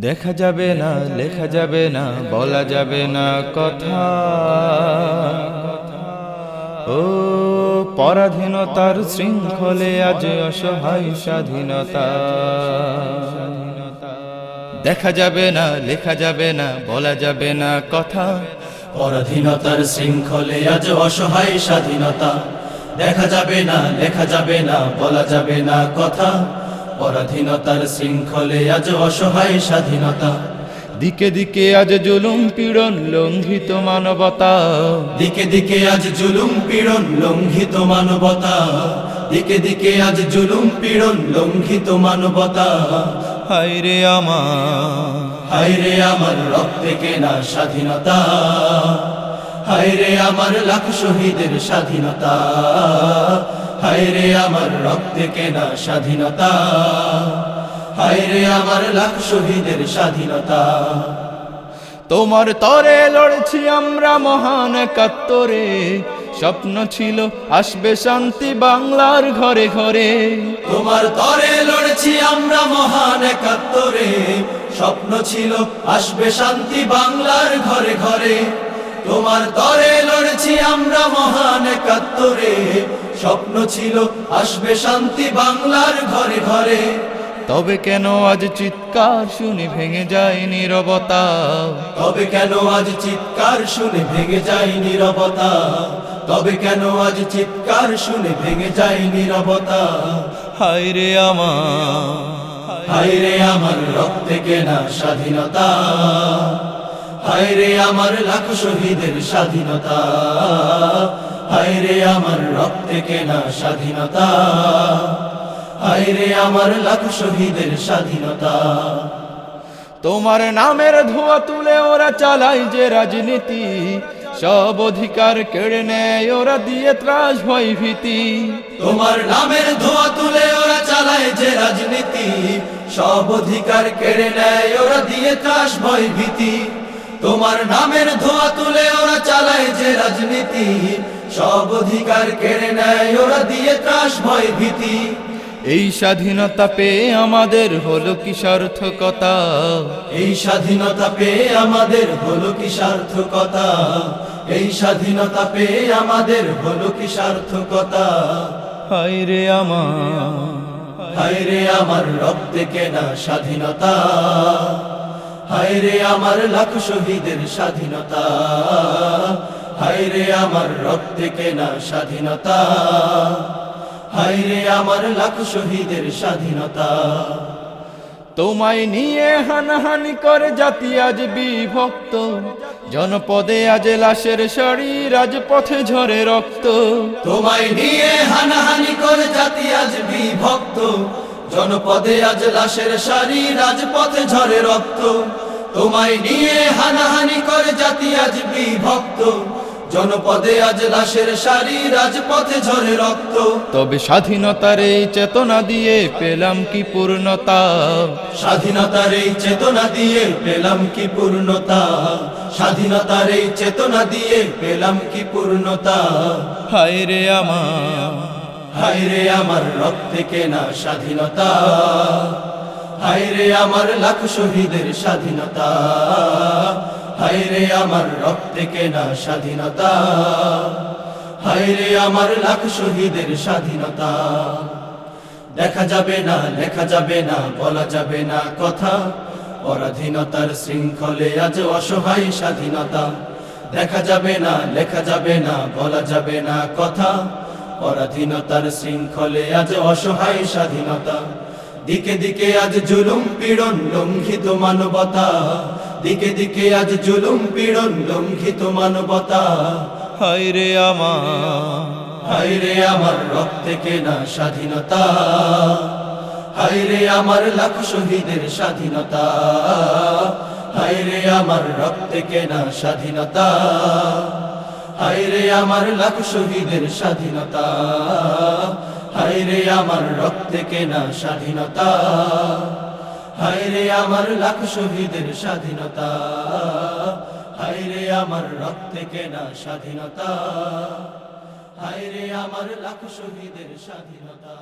দেখা যাবে না, লেখা যাবে না, বলা যাবে না কথা। ও পরাধীনতার শৃঙ্খলে আজ অসহায় স্বাধীনতা। দেখা যাবে না, লেখা যাবে না, বলা যাবে না কথা। পরাধীনতার শৃঙ্খলে আজ অসহায় স্বাধীনতা। দেখা যাবে না, লেখা যাবে না, বলা যাবে না কথা। পরাধীনতার শৃঙ্খলে আজ অসহায় স্বাধীনতা। দিকে দিকে আজ জুলুম পীড়ন লঙ্ঘিত মানবতা। দিকে দিকে আজ জুলুম পীড়ন লঙ্ঘিত মানবতা। দিকে দিকে আজ জুলুম পীড়ন লঙ্ঘিত মানবতা। হাইরে আমার। হায়রে আমার রক্তে কেনা স্বাধীনতা। হায়রে আমার লাখ শহীদের স্বাধীনতা। হায়রে আমার রক্তে কেনা স্বাধীনতা। হায়রে আমার লাখ শহীদের স্বাধীনতা। তোমার তরে লড়ছি আমরা মহান একাত্তরে। স্বপ্ন ছিল আসবে শান্তি বাংলার ঘরে ঘরে। তোমার তরে লড়ছি আমরা মহান একাত্তরে। স্বপ্ন ছিল আসবে শান্তি বাংলার ঘরে ঘরে। তোমার তরে লড়ছি আমরা মহান একাত্তরে। স্বপ্ন ছিল আসবে শান্তি বাংলার ঘরে ঘরে। তবে কেন আজ চিৎকার শুনে ভেঙে যায় নীরবতা? তবে কেন আজ চিৎকার শুনে ভেঙে যায় নীরবতা? তবে কেন আজ চিৎকার শুনে ভেঙে যায় নীরবতা? হাইরে আমার। হাই রে আমার রক্তে কেনা স্বাধীনতা। হায়রে আমার লাখ শহীদের স্বাধীনতা, হায়রে আমার রক্তে কেনা স্বাধীনতা, হায়রে আমার লাখ শহীদের স্বাধীনতা। তোমার নামের ধোয়া তুলে ওরা চালায় যে রাজনীতি, সব অধিকার কেড়ে নেয় ওরা দিয়ে ত্রাস, ভয়, ভীতি। তোমার নামের ধোয়া তুলে ওরা চালায় যে রাজনীতি, সব অধিকার কেড়ে নেয় ওরা দিয়ে ত্রাস, ভয়, ভীতি। তোমার নামের ধোয়া তুলে ওরা চালায় যে রাজনীতি। সব অধিকার কেড়ে নেয় ওরা দিয়ে ত্রাস ভয় ভীতি। এই স্বাধীনতা পেয়ে আমাদের হলো কি সার্থকতা? এই স্বাধীনতা পেয়ে আমাদের হলো কি সার্থকতা? এই স্বাধীনতা পেয়ে আমাদের হলো কি সার্থকতা? হাইরে আমার। হাই রে আমার রক্তে কেনা স্বাধীনতা। হায়রে আমার লাখ শহীদের স্বাধীনতা, হায়রে আমার রক্তে কেনা স্বাধীনতা, হায়রে আমার লাখ শহীদের স্বাধীনতা। তোমায় নিয়ে হানাহানি করে জাতি আজ বিভক্ত, জনপদে আজ লাশের শাড়ি রাজপথে ঝরে রক্ত। তোমায় নিয়ে হানাহানি করে জাতি আজ বিভক্ত জনপদে আজ লাশের সারি রাজপথে ঝরে রক্ত। তোমায় নিয়ে হানাহানি করে জাতি আজ বিভক্ত। জনপদে আজ লাশের সারি রাজপথে ঝরে রক্ত। তবে স্বাধীনতার এই চেতনা দিয়ে পেলাম কি পূর্ণতা? স্বাধীনতার এই চেতনা দিয়ে পেলাম কি পূর্ণতা? স্বাধীনতার এই চেতনা দিয়ে পেলাম কি পূর্ণতা? হায় রে আমার। হায়রে আমার রক্তে কেনা স্বাধীনতা, হায়রে আমার লাখ শহীদের স্বাধীনতা, হায়রে আমার রক্তে কেনা স্বাধীনতা, হায়রে আমার লাখ শহীদের স্বাধীনতা। দেখা যাবে না, লেখা যাবে না, বলা যাবে না কথা, পরাধীনতার শৃঙ্খলে আজ অসহায় স্বাধীনতা। দেখা যাবে না, লেখা যাবে না, বলা যাবে না কথা পরাধীনতার শৃঙ্খলে আজ অসহায় স্বাধীনতা। দিকে দিকে আজ জুলুম পীড়ন লঙ্ঘিত মানবতা। দিকে দিকে আজ জুলুম পীড়ন লঙ্ঘিত মানবতা। হায়রে আমার। হায়রে আমার রক্তে কেনা স্বাধীনতা। হাই রে আমার লাখ শহীদের স্বাধীনতা। হায়রে আমার রক্তে কেনা স্বাধীনতা। হায়রে আমার লাখ শহীদের স্বাধীনতা, হায়রে আমার রক্তে কেনা স্বাধীনতা, হায়রে আমার লাখ শহীদের স্বাধীনতা, হায়রে আমার রক্তে কেনা স্বাধীনতা, হায়রে আমার লাখ শহীদের স্বাধীনতা।